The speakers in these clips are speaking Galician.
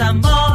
amor.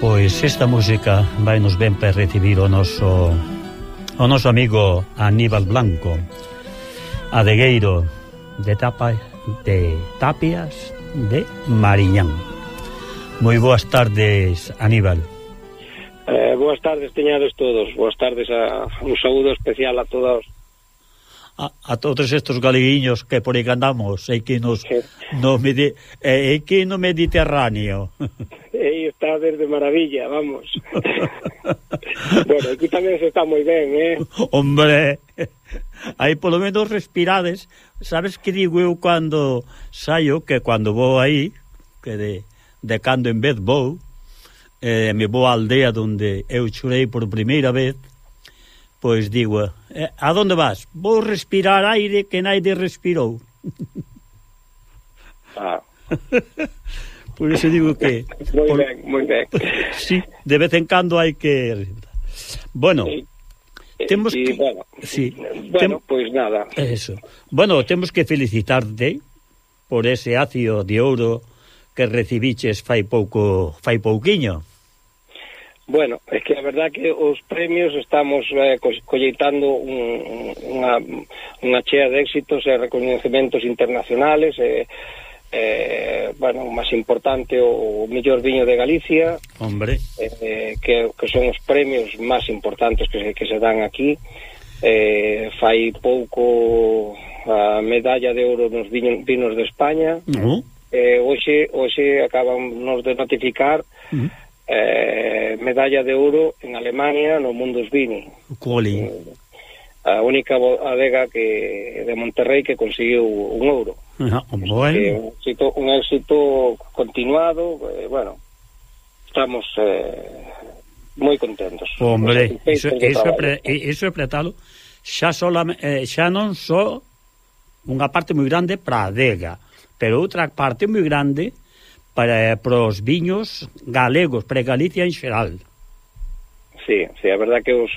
Pois esta música vai nos ben para recibir o noso o noso amigo Aníbal Blanco, adegueiro de tapa de Tapias de Mariñán. Moi boas tardes, Aníbal. Eh, boas tardes, teñados todos. Boas tardes, a, un saúdo especial a todos a, a todos estes galeguiños que por aí andamos e que nos, no, medi, e, e que no Mediterráneo. aí está desde maravilla, vamos. bueno, aquí tamén se está moi ben, eh? Hombre, aí polo menos respirades. Sabes que digo eu cando saio, que cando vou aí, que de, de cando en vez vou, eh, me vou á aldea donde eu chorei por primeira vez, pois digo, Eh, a donde vas? Vou respirar aire que naide respirou. Ah. Por iso digo que... moi por... ben, moi ben. sí, de vez en cando hai que... Bueno... Sí. Eh, temos y, que... bueno, sí. bueno tem... pois nada. Eso. Bueno, temos que felicitarte por ese ácido de ouro que recibiches fai pouco, fai pouquiño. Bueno, é que a verdad que os premios estamos eh, co colleitando un, unha, unha chea de éxitos eh, e reconhecementos internacionales e eh, eh, bueno, o máis importante o, o mellor viño de Galicia Hombre. Eh, que, que son os premios máis importantes que, que se dan aquí eh, fai pouco a medalla de ouro nos viños, vinos de España uh -huh. eh, hoxe, hoxe acaban nos de notificar uh -huh eh, medalla de ouro en Alemania no Mundus Vini. Coli. Eh, a única adega que de Monterrey que conseguiu un ouro. Ah, bueno. Eh, un, éxito, un éxito continuado, eh, bueno, estamos eh, moi contentos. Hombre, iso, iso, pre, iso é pretalo xa, sola, eh, xa non só unha parte moi grande para a adega, pero outra parte moi grande para, eh, para os viños galegos, para Galicia en xeral. Sí, sí, a verdad que os,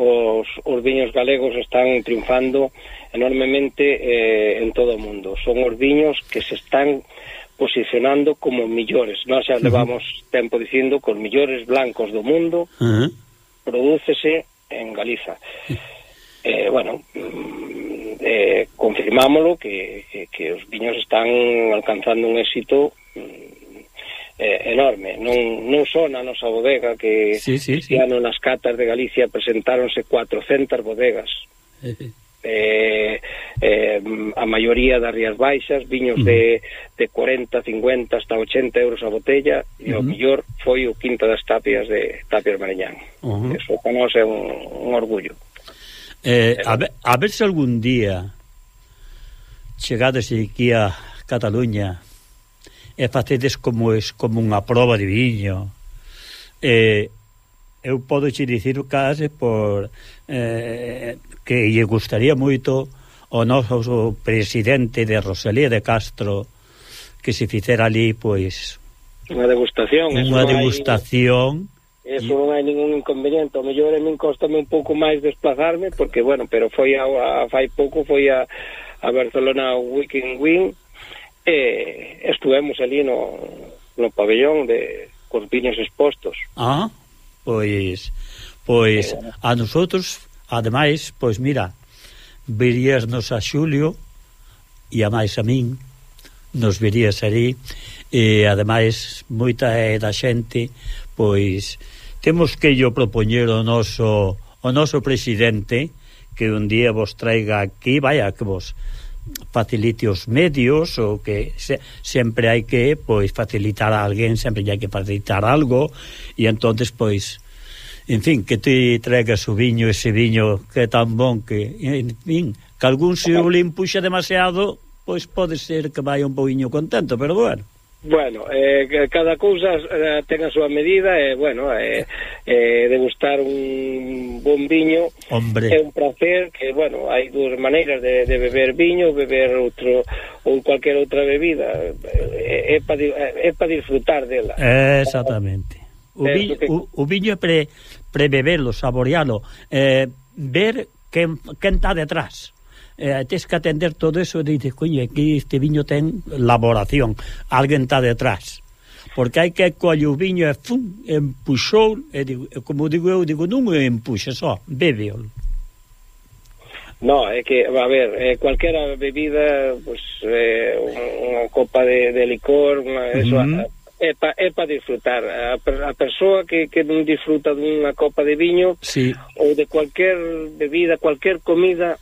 os, os viños galegos están triunfando enormemente eh, en todo o mundo. Son os viños que se están posicionando como millores. Nós xa levamos tempo dicindo que os millores blancos do mundo uh -huh. prodúcese en Galiza. Eh, bueno, mm, eh, confirmámolo que, que, que os viños están alcanzando un éxito mm, eh, enorme. Non, non só na nosa bodega que sí, sí, este sí. ano nas catas de Galicia presentáronse 400 bodegas. eh, eh, a maioría das Rías Baixas, viños uh -huh. de, de 40, 50, hasta 80 euros a botella, e uh -huh. o mellor foi o Quinta das Tapias de Tapias Mariñán. Uh -huh. Eso para nós é un, un orgullo. Eh, eh a, ver, a ver se algún día chegades aquí a Cataluña e facedes como es como unha proba de viño. E eu podo che dicir case por eh, que lle gustaría moito o noso presidente de Rosalía de Castro que se fixera ali, pois... Unha degustación. Unha degustación... Hai, eso non hai ningún inconveniente. O mellor a min costame un pouco máis desplazarme, porque, bueno, pero foi a, a fai pouco, foi a, a Barcelona Weekend Wing, e estuvemos ali no, no pabellón de cos viños expostos. Ah, pois pois eh, a nosotros, ademais, pois mira, veríasnos a Xulio e a máis a min, nos verías ali e ademais moita é da xente, pois temos que yo propoñer o noso o noso presidente que un día vos traiga aquí, vaya que vos facilite os medios ou que se, sempre hai que pois facilitar a alguén, sempre hai que facilitar algo e entonces pois en fin, que te tragas o viño ese viño que é tan bon que en fin, que algún se o limpuxa demasiado pois pode ser que vai un pouiño contento, pero bueno. Bueno, eh, cada cousa eh, ten a súa medida e, eh, bueno, eh, eh, degustar un bon viño Hombre. é un placer que, bueno, hai dúas maneiras de, de beber viño, beber outro ou cualquier outra bebida eh, é, é para eh, é pa disfrutar dela. Exactamente. O, eh, vi, o, o viño é pre, prebeberlo, saborealo, eh, ver quen, quen está detrás eh, tens que atender todo eso e dices, coño, aquí este viño ten laboración, alguén está detrás porque hai que colle o viño e fum, empuxou, e digo, como digo eu, digo, non o empuxe só, bebeol. No, é que, a ver, eh, cualquera bebida, pues, eh, unha copa de, de licor, unha, uh -huh. eso, é pa, é pa disfrutar. A, a persoa que, que non disfruta dunha copa de viño sí. ou de cualquier bebida, cualquier comida,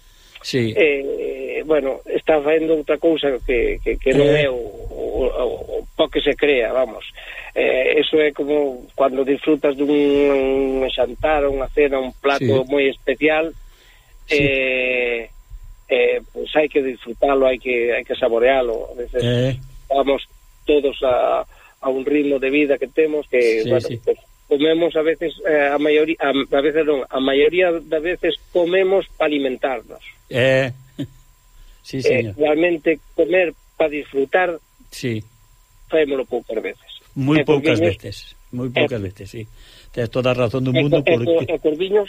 sí. eh, bueno, está facendo outra cousa que, que, que non eh. é o, o, o, o que se crea, vamos eh, eso é como cando disfrutas dun xantar, unha cena, un plato sí. moi especial sí. eh, eh, pues hai que disfrutalo, hai que, hai que saborealo a veces eh. vamos todos a, a un ritmo de vida que temos que, sí, bueno, sí. Pues, comemos a veces eh, a maioría a, a veces non, a maioría das veces comemos para alimentarnos. Eh. Sí, eh, señor. Eh, realmente comer para disfrutar. Sí. Faémolo poucas veces. Moi eh, poucas veces, moi poucas eh, veces, sí. Tens toda a razón do eh, mundo eh, porque eh, Corviños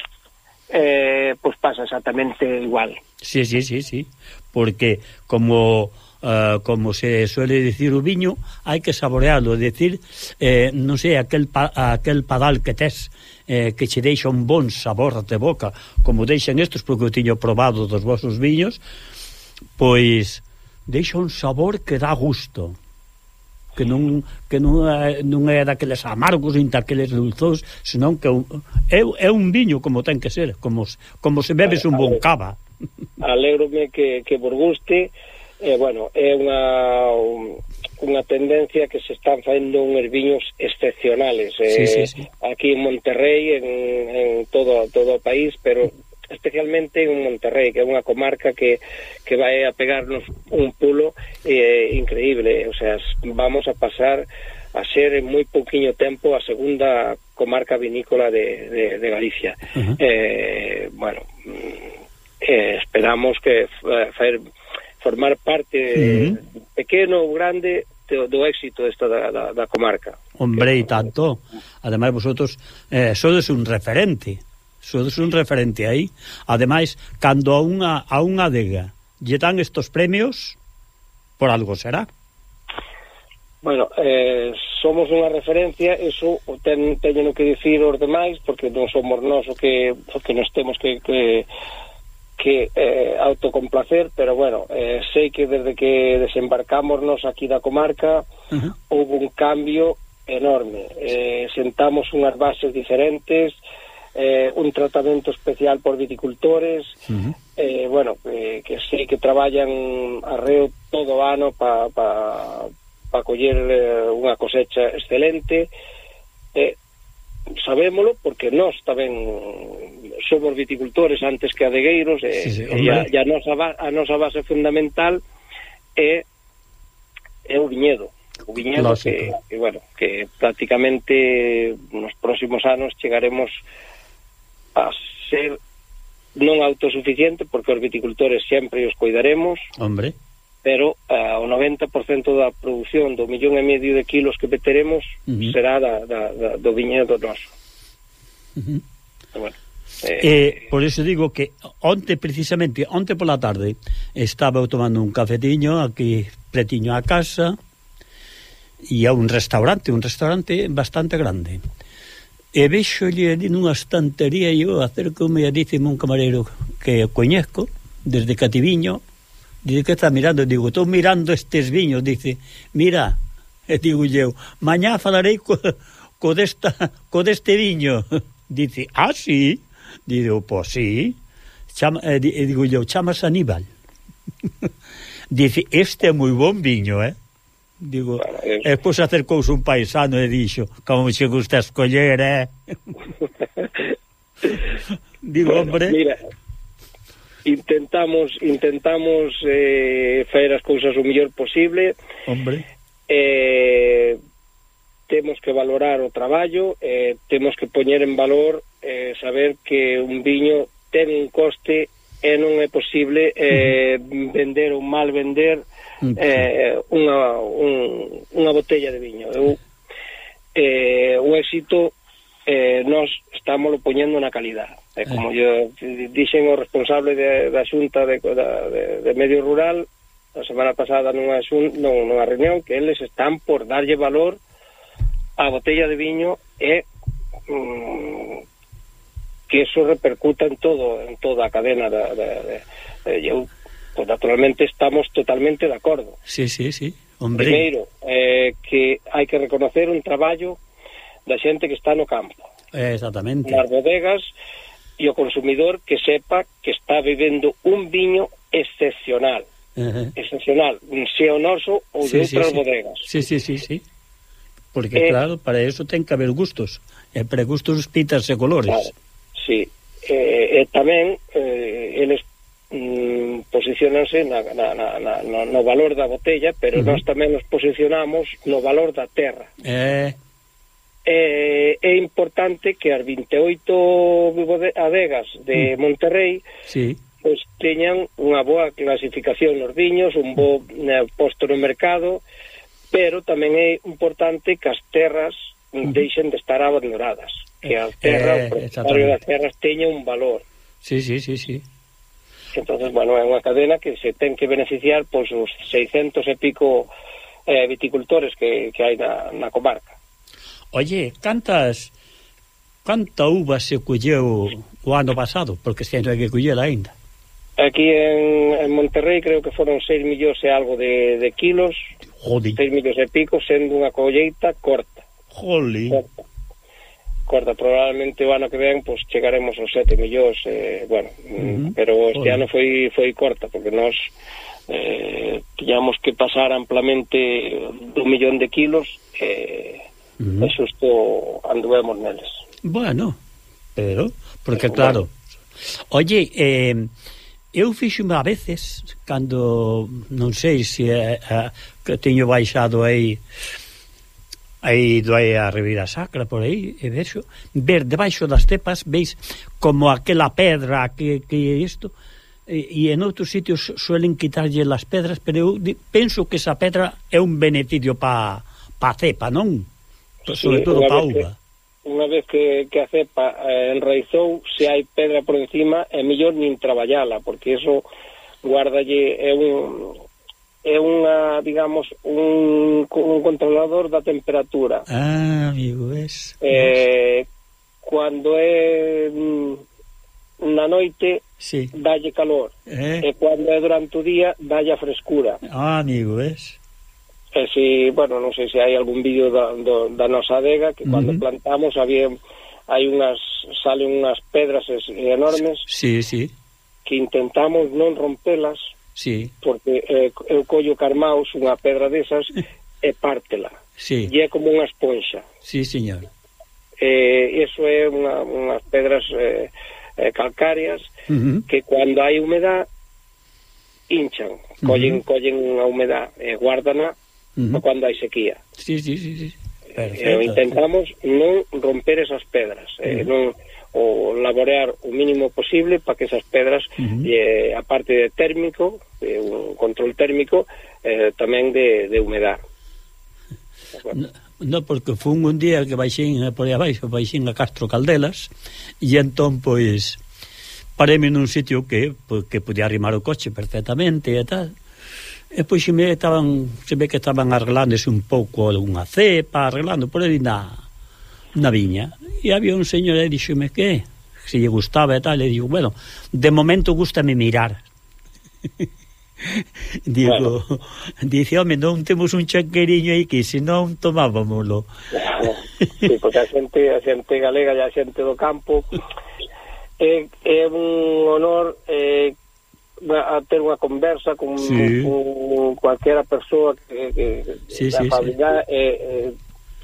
eh, pois pues pasa exactamente igual. Sí, sí, sí, sí, porque como uh, como se suele decir o viño, hai que saborealo, decir, eh, non sei, aquel, pa, aquel padal que tes, eh, que che deixa un bon sabor de boca, como deixan estes, porque eu tiño probado dos vosos viños, pois deixa un sabor que dá gusto que non que non é, non é daqueles amargos nin daqueles dulzos, senón que é, é un viño como ten que ser, como como se bebes un bon cava. Alégrome que que vos guste eh, bueno, é unha un, unha tendencia que se están facendo uns viños excepcionales eh, sí, sí, sí. aquí en Monterrey en, en todo todo o país pero especialmente en Monterrey que é unha comarca que, que vai a pegarnos un pulo eh, increíble o sea, vamos a pasar a ser en moi pouquiño tempo a segunda comarca vinícola de, de, de Galicia uh -huh. eh, bueno mm, eh, esperamos que eh, faer formar parte uh -huh. pequeno ou grande do, do éxito desta da, da, da comarca. Hombre, e tanto. Ademais, vosotros eh, sodes un referente. Sodes un referente aí. Ademais, cando a unha, a unha adega lle dan estos premios, por algo será. Bueno, eh, somos unha referencia, eso ten, teñen que dicir os demais, porque non somos nós o que, o que nos temos que, que que eh, autocomplacer, pero bueno, eh, sei que desde que desembarcámonos aquí da comarca uh -huh. houve un cambio enorme. Eh, sentamos unhas bases diferentes, eh, un tratamento especial por viticultores, uh -huh. eh, bueno, eh, que sei que traballan arreo todo o ano para pa, pa coller eh, unha cosecha excelente, eh, sabémolo porque nós tamén somos viticultores antes que adegueiros e, sí, sí, e a, a, nosa, a nosa base fundamental é é o viñedo. O viñedo que, que, bueno, que prácticamente nos próximos anos chegaremos a ser non autosuficiente porque os viticultores sempre os cuidaremos hombre pero uh, o 90% da produción do millón e medio de kilos que peteremos uh -huh. será da, da, da, do viñedo noso. Uh -huh. Pero bueno, eh, eh, por eso digo que onte precisamente, onte pola tarde estaba eu tomando un cafetiño aquí pretiño a casa e a un restaurante, un restaurante bastante grande. E vexolle ali nunha estantería e eu acercome e dicime un camarero que coñezco desde Cativiño, Dice, que está mirando? Digo, estou mirando estes viños. Dice, mira, e digo eu, mañá falarei co, co, desta, co deste viño. Dice, ah, sí? digo, pois sí. Chama, eh, e digo eu, chamas Aníbal. dice, este é moi bon viño, eh? Digo, e pois acercouse un paisano e dixo, como che gusta escoller, eh? digo, bueno, hombre... Mira intentamos intentamos eh, faer as cousas o mellor posible. Hombre. Eh, temos que valorar o traballo, eh, temos que poñer en valor eh, saber que un viño ten un coste e non é posible eh, vender ou mal vender eh, unha, un, unha botella de viño. Eu, eh, o éxito eh, nós estámolo poñendo na calidad. E eh. como eh. yo dixen o responsable de, da Xunta de, de, de Medio Rural a semana pasada nunha, xun, non, nunha reunión que eles están por darlle valor a botella de viño e mm, que eso repercuta en todo en toda a cadena da, da, de, de, eu, pues, naturalmente estamos totalmente de acordo. Sí, sí, sí. Hombre. Primeiro, eh, que hai que reconocer un traballo da xente que está no campo. Exactamente. Nas bodegas e o consumidor que sepa que está bebendo un viño excepcional. Uh -huh. Excepcional, se o noso ou sí, de outras sí, sí. bodegas. Sí, sí, sí, sí. Porque, eh, claro, para eso ten que haber gustos. E para gustos pitas e colores. Claro, sí. E, e tamén eh, eles mm, posicionanse na, na, na, na, no valor da botella, pero uh -huh. nós tamén nos posicionamos no valor da terra. Eh, eh, é importante que as 28 adegas de mm. Monterrey sí. pois, teñan unha boa clasificación nos viños, un bo eh, posto no mercado, pero tamén é importante que as terras mm-hmm. deixen de estar abandonadas, que a terra, eh, o propietario das terras teña un valor. Sí, sí, sí, sí. Entonces, bueno, é unha cadena que se ten que beneficiar pois os 600 e pico eh, viticultores que, que hai na, na comarca oye, cantas canta uva se colleu o ano pasado? Porque se hai que coller ainda. Aquí en, en Monterrey creo que foron 6 millóns e algo de, de kilos, Joli. 6 millóns e pico, sendo unha colleita corta. Joli. Corta. corta. Probablemente o ano que ven pues, chegaremos aos 7 millóns, eh, bueno, uh -huh. pero este Joli. ano foi, foi corta, porque nós eh, tiñamos que pasar amplamente un millón de kilos eh, Uh -huh. E xusto anduvemos neles. Bueno, pero, porque pero, claro... Bueno. Oye, eh, eu fixo a veces, cando, non sei se eh, eh, que teño baixado aí aí do aí a Ribeira Sacra por aí, e vexo, ver debaixo das tepas, veis como aquela pedra que, que isto e, e en outros sitios suelen quitarlle as pedras, pero eu penso que esa pedra é un beneficio pa, pa cepa, non? sobre sí, todo para uva. Unha vez que, que a cepa eh, enraizou, se hai pedra por encima, é mellor nin traballala, porque eso guardalle é un é unha, digamos, un, un controlador da temperatura. Ah, amigo, es. Eh. Cando é mm, na noite sí. dalle calor. Eh? E cando é durante o día dalle a frescura. Ah, amigo, es. E si, bueno, non sei se hai algún vídeo da, do, da nosa adega, que cando uh -huh. plantamos había hai unhas salen unhas pedras enormes. Sí, sí. Que intentamos non rompelas. Sí. Porque eh, eu collo carmaus unha pedra desas e pártela. Sí. E é como unha esponxa. Sí, señor. Eh, eso é unha, unhas pedras eh, eh calcáreas uh -huh. que cando hai humedad hinchan, collen, uh -huh. collen a humedad e eh, guárdana uh -huh. cando hai sequía. Sí, sí, sí, sí. Eh, Perfecto. Eh, intentamos non romper esas pedras, eh, uh -huh. non o laborear o mínimo posible para que esas pedras, uh -huh. eh, aparte de térmico, eh, un control térmico, eh, tamén de, de humedad. No, no, porque fun un día que baixín eh, por aí abaixo, baixín a Castro Caldelas, e entón, pois, pareme nun sitio que, que podía arrimar o coche perfectamente e tal, E pois se me estaban, se ve que estaban arreglándose un pouco unha cepa, arreglando por aí na, na viña. E había un señor e dixome que se lle gustaba e tal, e digo, bueno, de momento gustame mirar. Digo, bueno. dice, home, non temos un chanqueriño aí que senón tomábamolo. Sí, porque a xente, a xente galega e a xente do campo é, é un honor eh, a ter unha conversa con, sí. con, con persoa que, que sí, da sí, familia sí. e,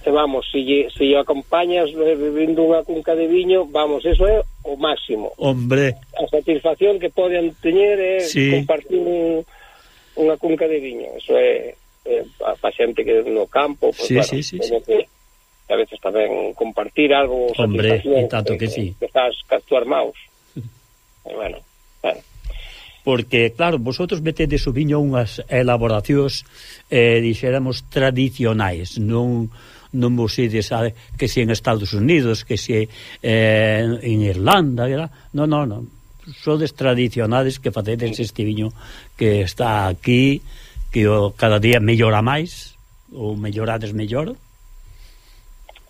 e vamos, se lle, se lle acompañas bebendo unha cunca de viño, vamos, eso é o máximo. Hombre. A satisfacción que poden teñer é sí. compartir un, unha cunca de viño, eso é, é pa xente que no campo, pues, sí, bueno, sí, sí, sí. Que, a veces tamén compartir algo Hombre, e tanto que, que sí. Que estás que actuar maus. e bueno, bueno porque, claro, vosotros metedes o viño unhas elaboracións, eh, dixéramos, tradicionais, non non vos ides a, que si en Estados Unidos, que si eh, en Irlanda, ¿verdad? non, non, non, sodes tradicionales que facedes este viño que está aquí, que o, cada día mellora máis, ou mellorades mellor,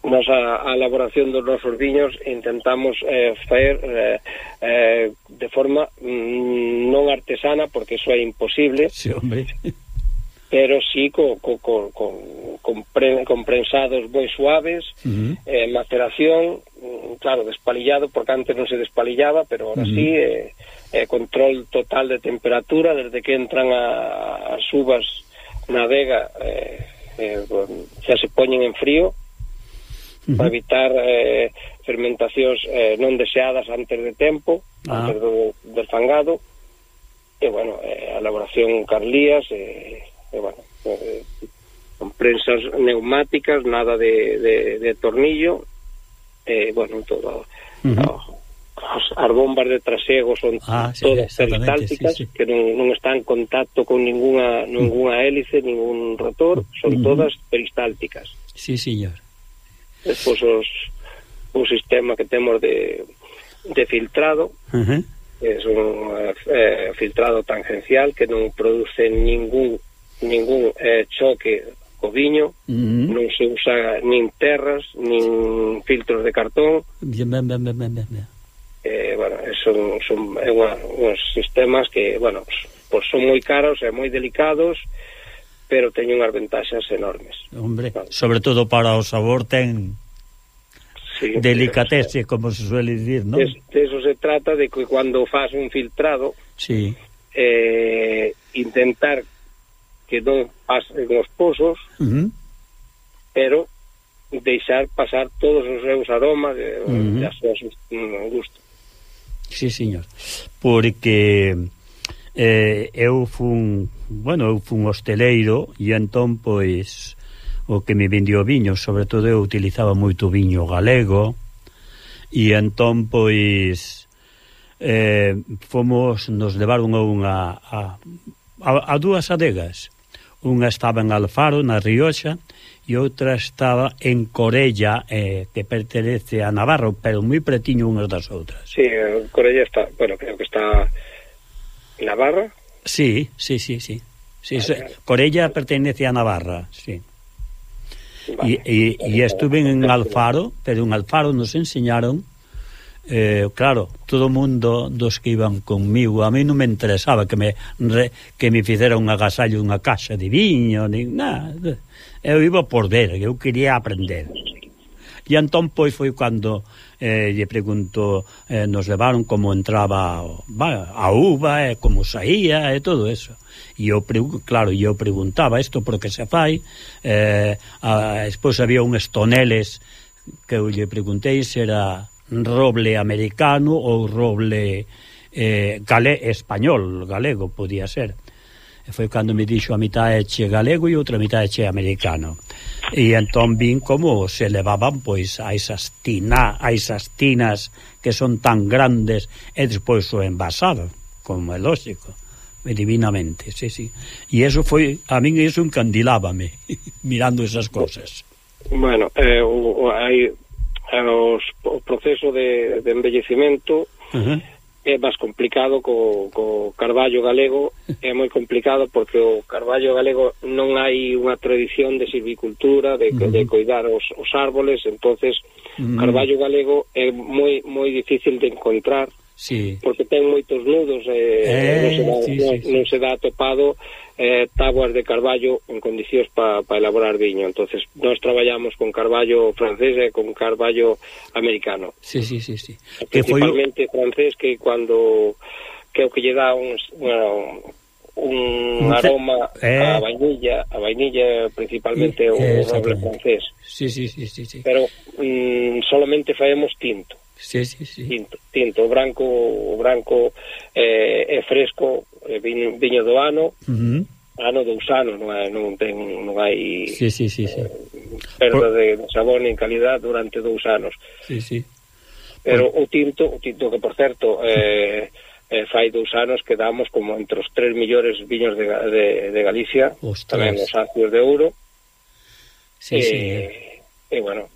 Nos a, a elaboración dos nosos viños intentamos eh, faer eh, eh, de forma mm, non artesana, porque iso é imposible. Sí, hombre. pero sí co, co, co, con, con, pre, con prensados moi suaves, uh -huh. eh, maceración, mm, claro, despalillado, porque antes non se despalillaba, pero ahora uh -huh. sí, eh, eh, control total de temperatura, desde que entran a, as uvas na vega, eh, eh, xa se poñen en frío, -huh. para evitar eh, fermentacións eh, non deseadas antes de tempo, ah. antes do, del fangado, e, bueno, eh, a elaboración carlías, e, e bueno, eh, con prensas neumáticas, nada de, de, de tornillo, eh, bueno, todo... Uh -huh. as, as bombas de trasego son ah, sí, todas peristálticas sí, sí. que non, non están en contacto con ninguna ninguna hélice, ningún rotor, son uh -huh. todas peristálticas. Sí, señor. Despois os, un sistema que temos de, de filtrado, uh -huh. es un eh, filtrado tangencial que non produce ningún ningún eh, choque co viño, uh -huh. non se usa nin terras, nin filtros de cartón. Bien, ben, ben, ben, ben, ben. Eh, bueno, son, son é unha, uns sistemas que, bueno, pues, pues son moi caros eh, e moi delicados, e pero teñen unhas ventaxas enormes. Hombre, vale. sobre todo para o sabor ten sí, delicatese, como se suele dicir, ¿no? Es, de eso se trata de que cuando faz un filtrado, sí. eh, intentar que non pasen os pozos, uh -huh. pero deixar pasar todos os seus aromas eh, e uh -huh. as súas mm, gustos. Sí, señor. Porque eh, eu fun, bueno, eu fun hosteleiro e entón pois o que me vendió viño, sobre todo eu utilizaba moito viño galego e entón pois eh, fomos nos levaron a unha a, a, a dúas adegas. Unha estaba en Alfaro, na Rioxa, e outra estaba en Corella, eh, que pertenece a Navarro, pero moi pretiño unhas das outras. Sí, eh, Corella está, bueno, creo que está Navarra. Sí, sí, sí, sí. sí vale. Corella pertenece a Navarra, sí. Vale. Y, y, y, estuve en Alfaro, pero en Alfaro nos enseñaron, eh, claro, todo o mundo dos que iban conmigo, a mí non me interesaba que me re, que me fizera un agasallo, unha caixa de viño, nin nada. Eu iba por ver, eu quería aprender. E entón, pois, foi cando eh, lle preguntou, eh, nos levaron como entraba a uva, e eh, como saía, e eh, todo eso. E eu, claro, eu preguntaba isto por que se fai, eh, a, despois había uns toneles que eu lle preguntei se era roble americano ou roble eh, gale, español, galego, podía ser. E foi cando me dixo a mitad é che galego e outra mitad é che americano. E entón vin como se levaban pois a esas tina, a esas tinas que son tan grandes e despois o envasado, como é lógico divinamente, sí, sí. E eso foi, a min eso encandilábame mirando esas cosas. Bueno, eh, o, o, hai eh, os, o proceso de, de embellecimento uh -huh é máis complicado co, co Carballo galego é moi complicado porque o Carballo galego non hai unha tradición de silvicultura de, uh -huh. de cuidar os, os árboles entonces uh -huh. Carballo galego é moi moi difícil de encontrar sí. porque ten moitos nudos e eh, eh, non, se dá, sí, non, sí, non se dá topado eh, tabuas de carballo en condicións para pa elaborar viño. entonces nós traballamos con carballo francés e con carballo americano. Sí, sí, sí, sí. Principalmente que foi... francés que cuando que o que lle dá un, bueno, un un aroma eh. a vainilla, a vainilla principalmente eh, o roble francés. Sí, sí, sí, sí, sí. Pero mm, solamente faemos tinto sí, sí, sí. Tinto, tinto, o branco, o branco eh, é fresco, é viño, viño do ano. Uh -huh. Ano dous anos, non, non ten non hai sí, sí, sí, sí. Eh, perda Por... de, sabor nin calidad durante dous anos. Sí, sí. Pero o tinto, o tinto que por certo eh, eh, fai dous anos quedamos como entre os tres millores viños de, de, de Galicia, Ostras. tamén os acios de ouro. Sí, eh, sí. E, eh, bueno,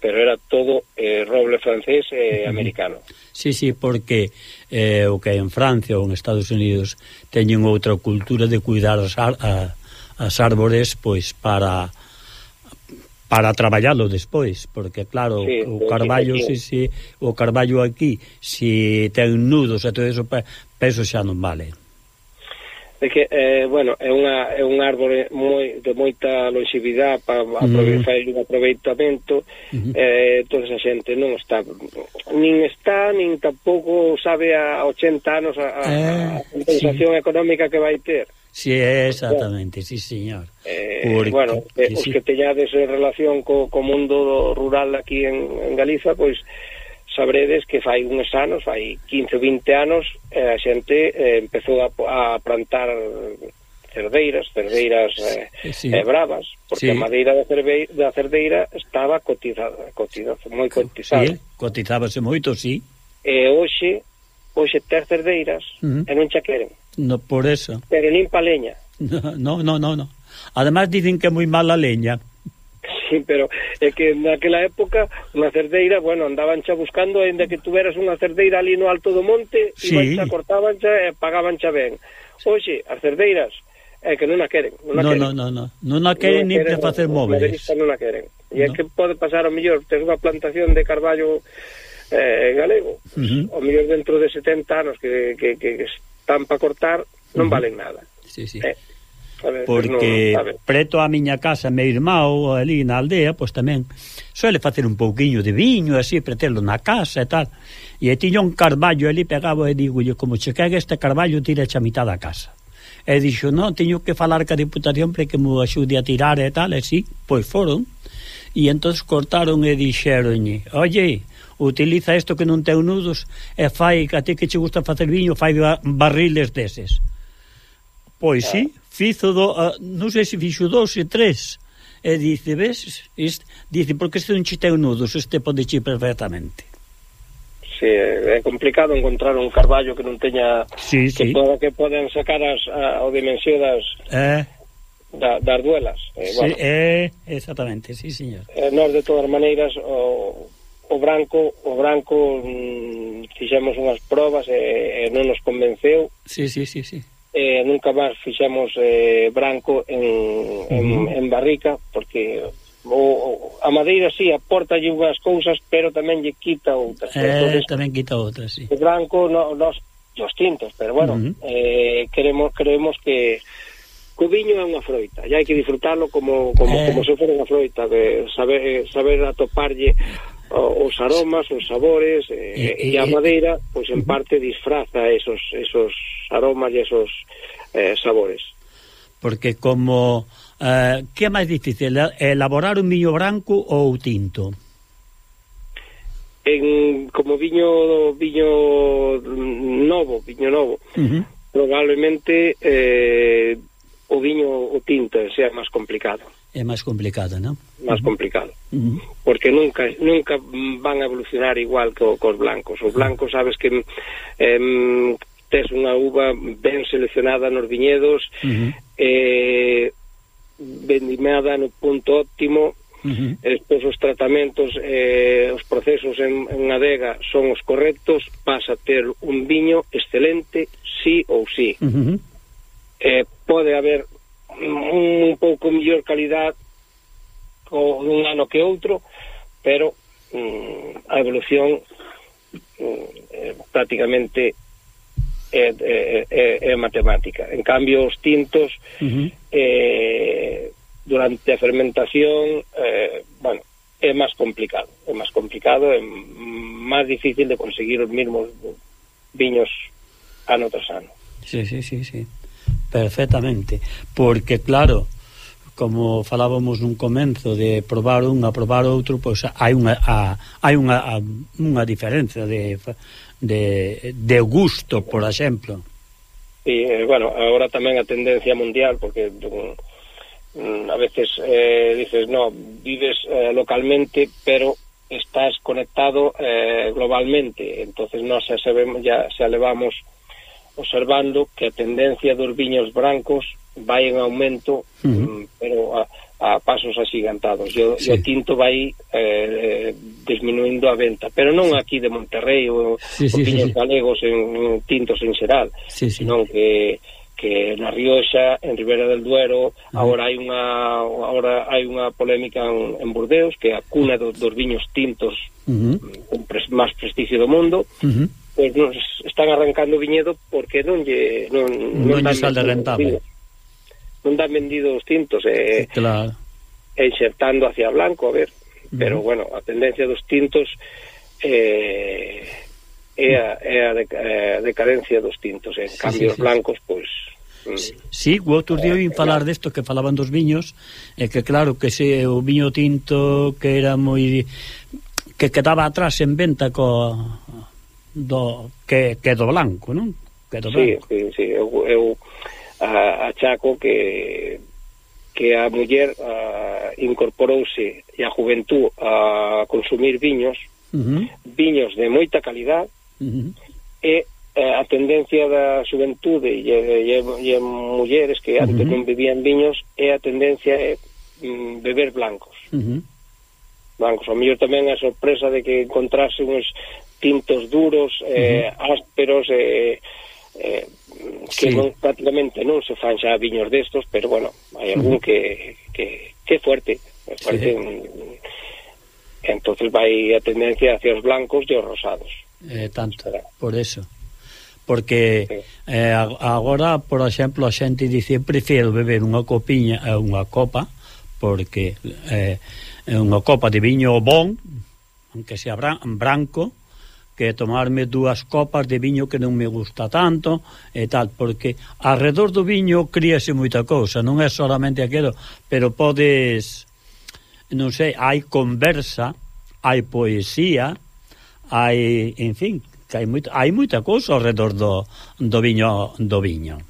pero era todo eh, roble francés e eh, americano. Sí, sí, porque eh, o que en Francia ou en Estados Unidos teñen outra cultura de cuidar as, ar, a, as árbores pois para para traballalo despois, porque claro, sí, o pois, carballo sí, sí, o carballo aquí, se si ten nudos e todo eso, peso xa non vale é que eh, bueno, é unha é un árbore moi de moita longevidade para mm. un aproveitamento. uh -huh. Eh, toda esa xente non está nin está nin tampouco sabe a 80 anos a, a, eh, a compensación sí. económica que vai ter. Sí, exactamente, sí, señor. Eh, Porque, bueno, eh, os sí. que teñades relación co, co mundo rural aquí en, en Galiza, pois pues, sabredes que fai uns anos, fai 15 ou 20 anos, eh, a xente eh, empezou a, a plantar cerdeiras, cerdeiras eh, sí. eh, bravas, porque sí. a madeira da, cerve, da cerdeira estaba cotizada, cotizada moi cotizada. Sí, cotizábase moito, sí. E hoxe, hoxe ter cerdeiras uh -huh. e non xa queren. No, por eso. Pero nin pa leña. No, no, no, no. Ademais dicen que é moi mala leña sí, pero é que naquela época unha cerdeira, bueno, andaban xa buscando ainda que tuveras unha cerdeira ali no alto do monte, sí. iban xa, cortaban xa e pagaban xa ben. Oxe, as cerdeiras, é que non a queren. Non a no, queren. No, no, no, non a queren nin para facer móveis. Non a queren. E no. é que pode pasar ao mellor, ter unha plantación de carballo eh, galego, uh -huh. o mellor dentro de 70 anos que, que, que están para cortar, non uh -huh. valen nada. Sí, sí. Eh, porque no, a preto a miña casa meu irmão ali na aldea, pois tamén suele facer un pouquiño de viño así para telo na casa e tal. E tiña un carballo ali pegado e digo como che cague este carballo tira a mitad da casa. E dixo non, teño que falar ca diputación para que me axude a tirar e tal. E si, sí, pois foron. E entonces cortaron e dixeron oye, utiliza isto que non ten nudos e fai, a ti que che gusta facer viño, fai barriles deses. Pois sí, Fizo do, uh, ah, non sei se fixo dos e tres. E dice, ves? este, dice, porque este non che teu nudos, este pode che perfectamente. Sí, é complicado encontrar un carballo que non teña sí, que sí. poda que poden sacar as, a, o dimensión das eh. da, das duelas. Eh, sí, bueno. eh, exactamente, sí, señor. Eh, nós de todas maneiras o, o branco, o branco mm, fixemos unhas probas e, e non nos convenceu. Sí, sí, sí, sí eh, nunca máis fixemos eh, branco en, en, mm. en barrica porque o, a madeira si sí, aporta unhas cousas pero tamén lle quita outras eh, Entonces, tamén quita outras sí. o branco no, nos os tintos pero bueno mm. eh, queremos creemos que o viño é unha froita, e hai que disfrutarlo como como, eh. como se fora unha froita, de saber saber atoparlle os aromas, os sabores eh, e, e, e a madeira, pois en parte disfraza esos, esos aromas e esos eh, sabores. Porque como... Eh, que é máis difícil, elaborar un viño branco ou tinto? En, como viño viño novo, viño novo, uh -huh. probablemente eh, o viño o tinto sea máis complicado. É máis complicado, non? Máis complicado. Uh -huh. Porque nunca nunca van a evolucionar igual que cos blancos. Os blancos sabes que eh, tes unha uva ben seleccionada nos viñedos, uh -huh. eh, vendimada no punto óptimo, mm-hmm. Uh -huh. Os tratamentos eh, os procesos en, en adega son os correctos pasa a ter un viño excelente sí ou sí uh -huh. eh, pode haber un pouco mellor calidad o un ano que outro pero mm, a evolución mm, eh, prácticamente é, é, é, é matemática. En cambio os tintos uh -huh. eh, durante a fermentación eh, bueno, é máis complicado. É máis complicado é máis difícil de conseguir os mesmos viños ano tras ano. Sí, sí, sí, sí. Perfectamente, porque claro, como falábamos nun comenzo de probar un a probar outro, pois hai unha a, hai unha a, unha diferenza de, de de gusto, por exemplo. E eh, bueno, agora tamén a tendencia mundial porque mm, a veces eh, dices, no, vives eh, localmente, pero estás conectado eh, globalmente, entonces nós se xa sabemos, ya xa levamos observando que a tendencia dos viños brancos vai en aumento, uh -huh. Mm, pero a, a pasos axigantados. E o, sí. o tinto vai eh, disminuindo a venta, pero non aquí de Monterrey ou sí, sí, viños sí, sí. galegos en, en tintos en xeral, sí, sí. senón que que na Rioxa, en Ribera del Duero, ah. agora hai unha agora hai unha polémica en, en Burdeos, que é a cuna dos, dos viños tintos uh -huh. Mm, con pres, máis prestixio do mundo. Uh -huh pois nos están arrancando viñedo porque non lle non non, non lle sale rentable. Eh. Non dan vendido os tintos eh, claro. e insertando hacia blanco, a ver, uh -huh. pero bueno, a tendencia dos tintos eh é a, é a, de, a decadencia dos tintos, en sí, cambios sí, sí. blancos pois Sí, sí o outro día vim falar desto que falaban dos viños e que claro que se o viño tinto que era moi que quedaba atrás en venta co do que, que do blanco, non? Que do blanco. Sí, sí, sí. Eu, eu a, achaco que que a muller a, incorporouse e a juventud a consumir viños, uh -huh. viños de moita calidad, uh -huh. e eh, a tendencia da xuventude e, e, e mulleres que antes uh -huh. non bebían viños é a tendencia é mm, beber blancos. Uh -huh. Blancos. O mellor tamén a sorpresa de que encontrase uns tintos duros, eh, uh -huh. ásperos, eh, eh, que sí. non, prácticamente non se fan xa viños destos, pero bueno, hai algún uh -huh. que, que, que é fuerte, é fuerte sí. en, entonces vai a tendencia hacia os blancos e os rosados. Eh, tanto, Será. por eso. Porque sí. eh, agora, por exemplo, a xente dice prefiero beber unha copiña, eh, unha copa, porque eh, eh, unha copa de viño bon, aunque sea branco, que tomarme dúas copas de viño que non me gusta tanto e tal, porque alrededor do viño críase moita cousa, non é solamente aquilo, pero podes non sei, hai conversa, hai poesía, hai, en fin, que hai moita hai moita cousa alrededor do do viño do viño.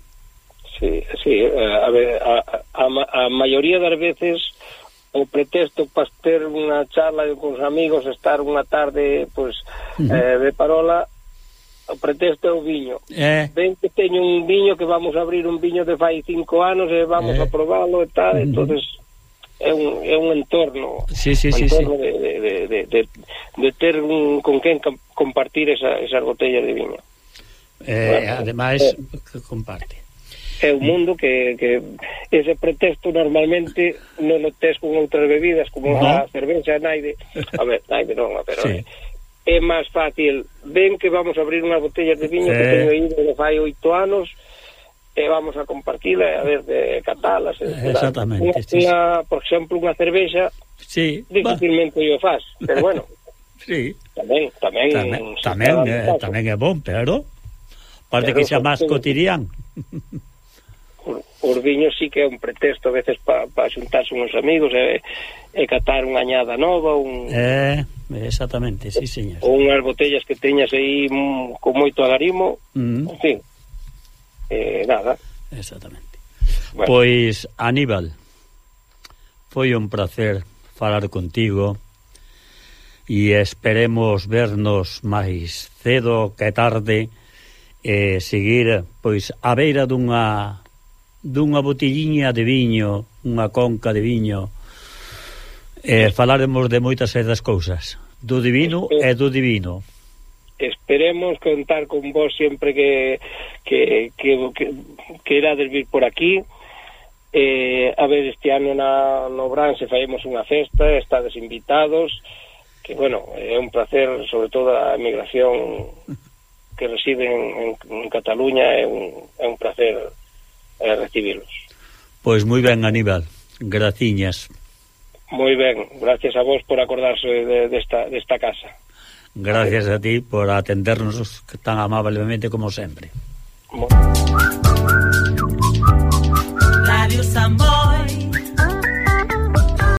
Sí, sí, eh, a ver, a, a, a maioría das veces o pretexto para ter unha charla con os amigos, estar unha tarde pois, uh -huh. eh, de parola, o pretexto é o viño. Eh. Ven que teño un viño que vamos a abrir un viño de fai cinco anos e vamos eh. a probalo e tal, uh -huh. entonces é un, é un entorno, sí, sí, un entorno sí, sí. De, de, de, de, de ter un, con quen compartir esa, esas botellas de viño. Eh, bueno, ademais, eh. comparte é un mundo que, que ese pretexto normalmente non o tes con outras bebidas como no. a cervexa naide a ver, naide non, pero sí. é, máis fácil ven que vamos a abrir unha botella de viño sí. que eh. teño aí que fai oito anos e vamos a compartila a ver de catalas exactamente unha, sí. una, por exemplo, unha cervexa sí. dificilmente yo faz pero bueno sí. tamén tamén, tamén, tamén, eh, tamén é bon, pero parte que xa máis cotidiano os viños sí que é un pretexto a veces para pa xuntarse uns amigos e, e catar unha añada nova un... Eh, exactamente, sí señor ou unhas botellas que teñas aí mm, con moito agarimo mm. en fin, eh, nada exactamente bueno. pois Aníbal foi un placer falar contigo e esperemos vernos máis cedo que tarde e seguir pois a beira dunha dunha botelliña de viño, unha conca de viño, e falaremos de moitas das cousas, do divino eh, e do divino. Esperemos contar con vos sempre que que, que, que, que irades vir por aquí, Eh, a ver, este ano na, no Branse faemos unha festa, estades invitados, que, bueno, é un placer, sobre todo a emigración que reside en, en, en Cataluña, é un, é un placer eh, recibilos. Pois moi ben, Aníbal. Graciñas. Moi ben, gracias a vos por acordarse de, desta, de desta casa. Gracias a ti por atendernos tan amablemente como sempre. Bueno. Radio Sambo